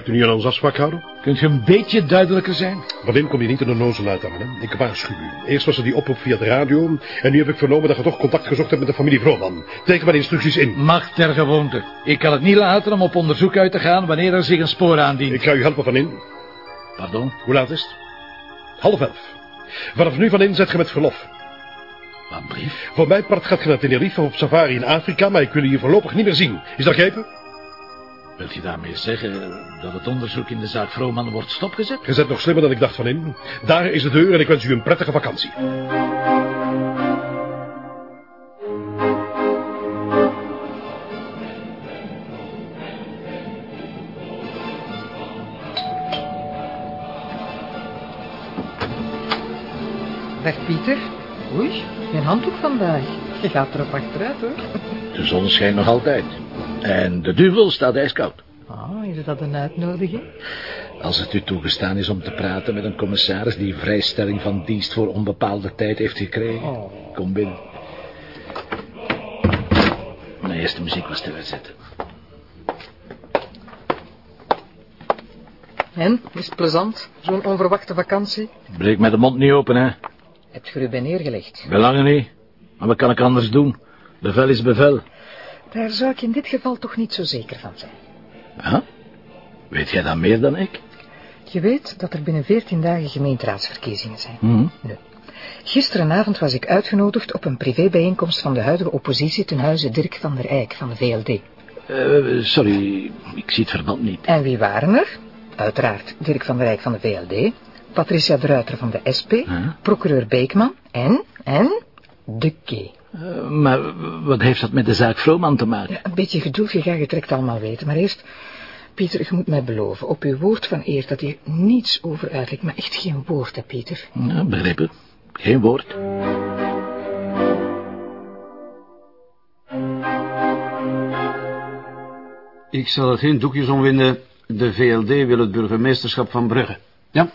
hebt u niet aan ons afspraak gehouden? Kunt je een beetje duidelijker zijn? In kom je niet in de nozel uithangen, hè? Ik waarschuw u. Eerst was er die oproep via de radio... en nu heb ik vernomen dat je toch contact gezocht hebt met de familie Vrooman. Teken mijn instructies in. Mag ter gewoonte. Ik kan het niet laten om op onderzoek uit te gaan wanneer er zich een spoor aandient. Ik ga u helpen van in. Pardon? Hoe laat is het? Half elf. Vanaf nu van in zet je met verlof. Wat brief? Voor mijn part gaat je naar Tenerife op safari in Afrika... maar ik wil je voorlopig niet meer zien. Is dat begrepen? Wilt je daarmee zeggen dat het onderzoek in de zaak Vrooman wordt stopgezet? Je zet nog slimmer dan ik dacht van in. Daar is de deur en ik wens u een prettige vakantie. Dag Pieter. Oei, geen handdoek vandaag. Je gaat erop achteruit hoor. De zon schijnt nog altijd. En de duvel staat ijskoud. Ah, is dat een uitnodiging? Als het u toegestaan is om te praten met een commissaris... die vrijstelling van dienst voor onbepaalde tijd heeft gekregen... Oh. Kom binnen. Mijn eerste muziek was te zetten. En, is het plezant, zo'n onverwachte vakantie? Breek met de mond niet open, hè. Heb je er bij neergelegd? Belangen niet. Maar wat kan ik anders doen? Bevel is bevel. Daar zou ik in dit geval toch niet zo zeker van zijn. Ja? Weet jij dan meer dan ik? Je weet dat er binnen veertien dagen gemeenteraadsverkiezingen zijn. Hm? Nu, gisterenavond was ik uitgenodigd op een privébijeenkomst van de huidige oppositie ten huize Dirk van der Eyck van de VLD. Eh, sorry, ik zie het verband niet. En wie waren er? Uiteraard Dirk van der Eyck van de VLD, Patricia de Ruiter van de SP, Huh? procureur Beekman en, en, de K. Eh, maar wat heeft dat met de zaak Vrooman te maken? Ja, een beetje geduld, je gaat het direct allemaal weten. Maar eerst, Pieter, je moet mij beloven, op uw woord van eer, dat je niets over uitlegt, maar echt geen woord, hè, Pieter. Ja, begrepen. Geen woord. Ik zal er geen doekjes om winden. De VLD wil het burgemeesterschap van Brugge. Ja,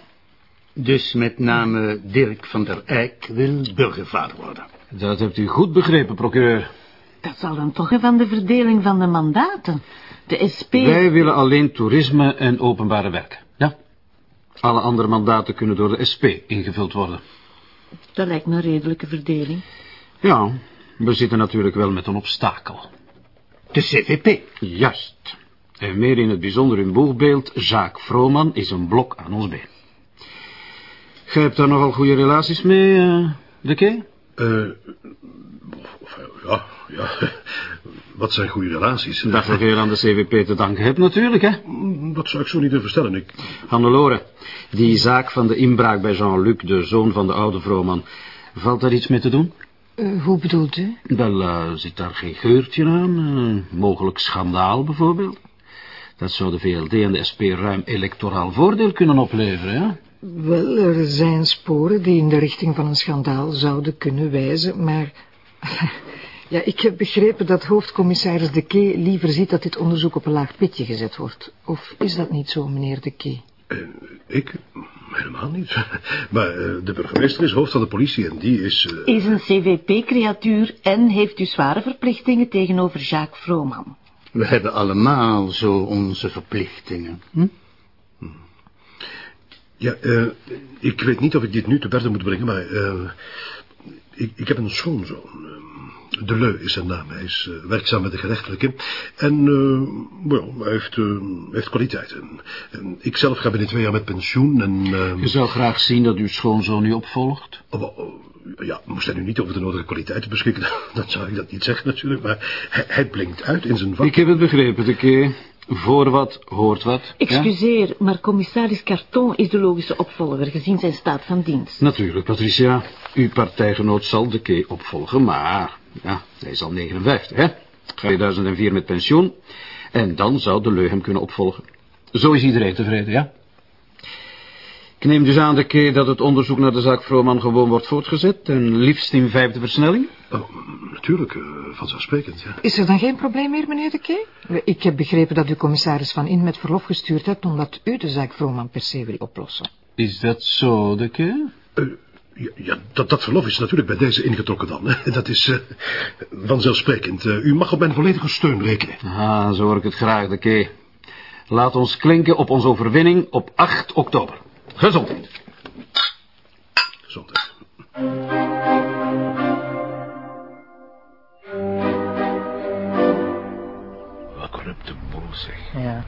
Dus met name Dirk van der Eyck wil burgervader worden. Dat hebt u goed begrepen, procureur. Dat zal dan toch van de verdeling van de mandaten. De SP... Wij willen alleen toerisme en openbare werken. Ja. Alle andere mandaten kunnen door de SP ingevuld worden. Dat lijkt me een redelijke verdeling. Ja, we zitten natuurlijk wel met een obstakel. De CVP. Juist. En meer in het bijzonder hun boegbeeld, Jacques Vrooman is een blok aan ons been. Gij hebt daar nogal goede relaties mee, eh, de Kee? Eh, eh, ja, ja. Wat zijn goede relaties? Dat je veel aan de CVP te danken hebt natuurlijk, hè? Dat zou ik zo niet durven stellen. Ik, Hannelore, die zaak van de inbraak bij Jean-Luc, de zoon van de oude Vrooman, valt daar iets mee te doen? Eh, hoe bedoelt u? Wel, eh, zit daar geen geurtje aan? eh, mogelijk schandaal bijvoorbeeld? Dat zou de VLD en de SP ruim electoraal voordeel kunnen opleveren, ja? Wel, er zijn sporen die in de richting van een schandaal zouden kunnen wijzen, maar... Ja, ik heb begrepen dat hoofdcommissaris De Kee liever ziet dat dit onderzoek op een laag pitje gezet wordt. Of is dat niet zo, meneer De Kee? eh, ik? Helemaal niet. Maar eh, de burgemeester is hoofd van de politie en die is... eh, Is een CVP-creatuur en heeft u zware verplichtingen tegenover Jacques Vrooman. We hebben allemaal zo onze verplichtingen. Hm? Ja, eh, ik weet niet of ik dit nu te berden moet brengen, maar... eh, ik, ik heb een schoonzoon. eh, De Leu is zijn naam. Hij is werkzaam met de gerechtelijke. En, eh, wel, hij heeft, heeft kwaliteiten. En ik zelf ga binnen twee jaar met pensioen en... Je zou graag zien dat uw schoonzoon u opvolgt. oh, oh, ja, moest hij nu niet over de nodige kwaliteiten beschikken, dan zou ik dat niet zeggen natuurlijk, maar hij, hij blinkt uit in zijn vak. Ik heb het begrepen, de Kee. Voor wat hoort wat. ja? Excuseer, maar commissaris Carton is de logische opvolger gezien zijn staat van dienst. Natuurlijk, Patricia. Uw partijgenoot zal de Kee opvolgen, maar... Ja, hij is al 59, hè? 2004 met pensioen. En dan zou de Leu hem kunnen opvolgen. Zo is iedereen tevreden, ja? Ik neem dus aan de Kee dat het onderzoek naar de zaak Vrooman gewoon wordt voortgezet... en liefst in vijfde versnelling. Oh, natuurlijk, eh, vanzelfsprekend, ja. Is er dan geen probleem meer, meneer De Kee? Ik heb begrepen dat u commissaris Van In met verlof gestuurd hebt... omdat u de zaak Vrooman per se wil oplossen. Is dat zo, de Kee? Eh, ja, ja dat, dat verlof is natuurlijk bij deze ingetrokken dan. Hè. Dat is eh, vanzelfsprekend. Eh, u mag op mijn volledige steun rekenen. Ah, zo hoor ik het graag, de Kee. Laat ons klinken op onze overwinning op 8 oktober. Gezondheid. Gezondheid. Wat corrupte boel, zeg. Ja.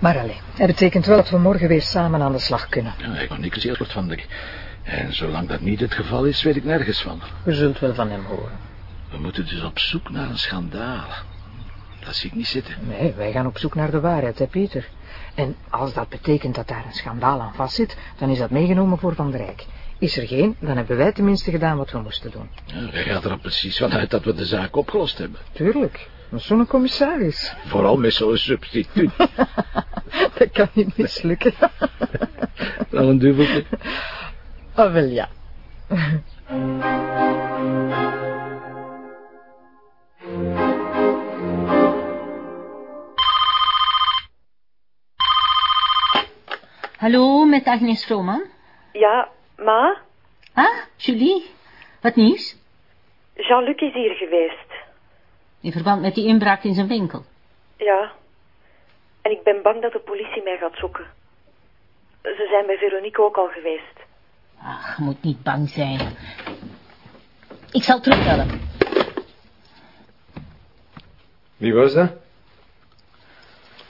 Maar alleen, het betekent wel dat we morgen weer samen aan de slag kunnen. Ja, ik niks eerst van de... En zolang dat niet het geval is, weet ik nergens van. We zult wel van hem horen. We moeten dus op zoek naar een schandaal. Dat zie ik niet zitten. Nee, wij gaan op zoek naar de waarheid, hè, Pieter. En als dat betekent dat daar een schandaal aan vastzit, dan is dat meegenomen voor Van der Rijk. Is er geen, dan hebben wij tenminste gedaan wat we moesten doen. Ja, wij gaan er precies vanuit dat we de zaak opgelost hebben. Tuurlijk, maar zo'n commissaris. Vooral met zo'n substituut. dat kan niet mislukken. Wel een duveltje. Ah, wel ja. Hallo, met Agnes Vrooman. Ja, ma, Ah, Julie. Wat nieuws? Jean-Luc is hier geweest. In verband met die inbraak in zijn winkel. Ja. En ik ben bang dat de politie mij gaat zoeken. Ze zijn bij Veronique ook al geweest. Ach, je moet niet bang zijn. Ik zal terugbellen. Wie was dat?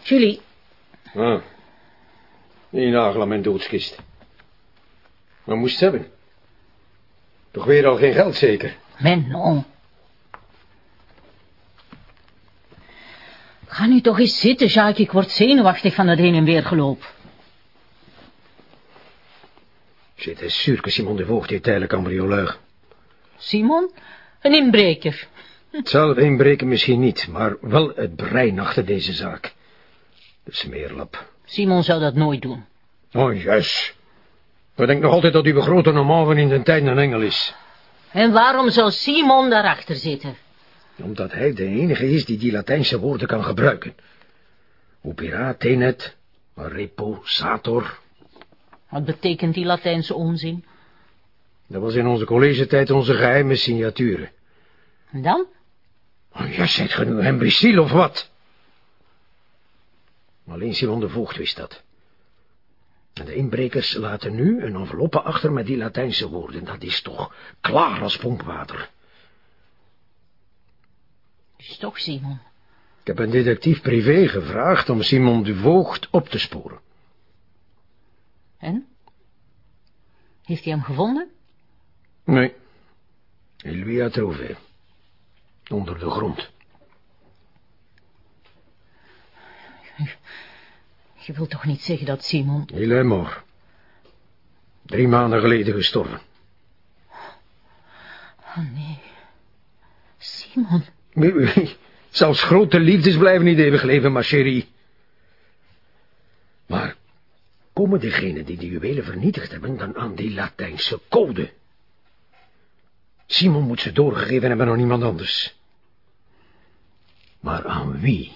Julie, Ah. Die nagel aan mijn doodskist. Wat moest ze hebben? Toch weer al geen geld zeker? men non. Ga nu toch eens zitten, Jacques. Ik word zenuwachtig van het heen en weer geloop. Zit, het is zuur que Simon de Voogd heeft tijdelijk cambrioleur. Simon, een inbreker. Het zal inbreken misschien niet, maar wel het brein achter deze zaak. De smeerlap. Simon zou dat nooit doen. Oh, juist. Ik denk nog altijd dat uw grote normaal van in de tijd een engel is. En waarom zou Simon daarachter zitten? Omdat hij de enige is die die Latijnse woorden kan gebruiken. Opera, tenet, repo, sator. Wat betekent die Latijnse onzin? Dat was in onze collegetijd onze geheime signaturen. En dan? Oh, ja, zijt ge nu een imbeciel of wat? Alleen Simon de Voogd wist dat. En de inbrekers laten nu een enveloppe achter met die Latijnse woorden. Dat is toch klaar als pompwater. Is toch Simon? Ik heb een detectief privé gevraagd om Simon de Voogd op te sporen. En? Heeft hij hem gevonden? Nee. Il lui a trouvé. Onder de grond. Je wilt toch niet zeggen dat Simon... Mort. Drie maanden geleden gestorven. Oh nee. Simon. Zelfs grote liefdes blijven niet eeuwig leven, ma chérie. Maar komen degenen die de juwelen vernietigd hebben dan aan die Latijnse code? Simon moet ze doorgegeven hebben aan niemand anders. Maar aan wie?